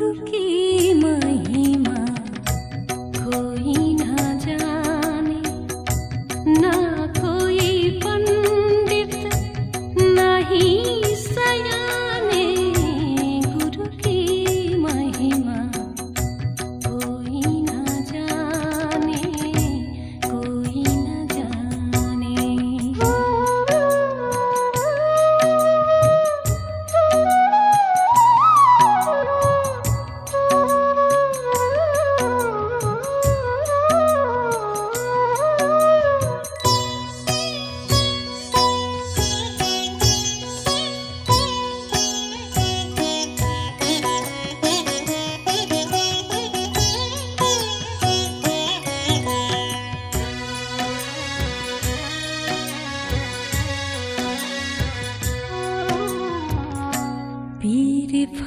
रुकी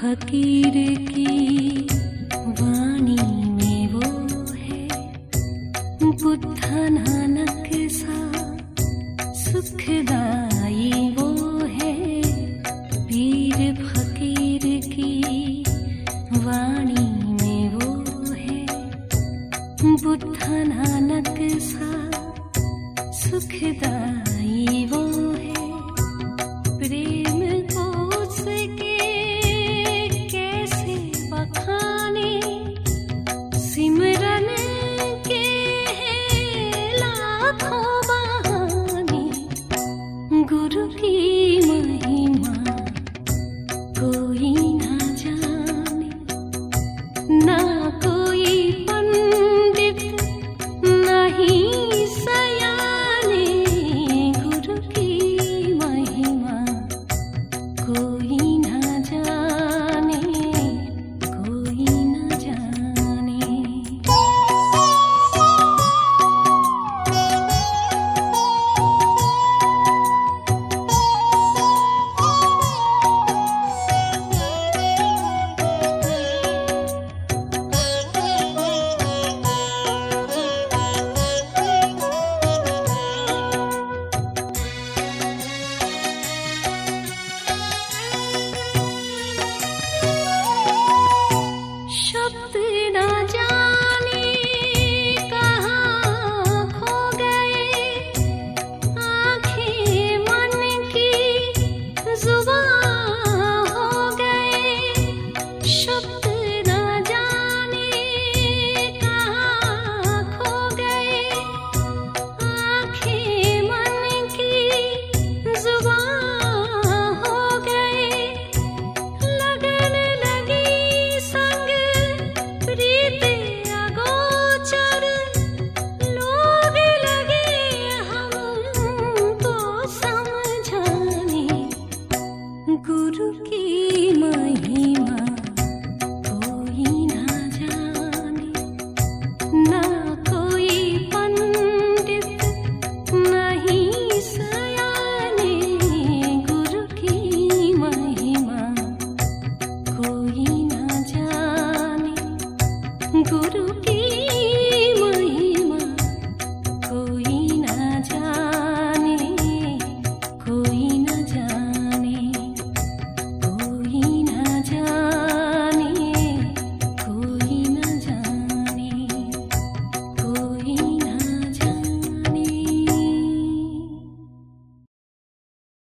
फकीर की वाणी में वो है। बुद्ध नानक सा सुखदाई वो है। पीर फकीर की वाणी में वो है। बुद्ध नानक सा सुखदाई কি you. Can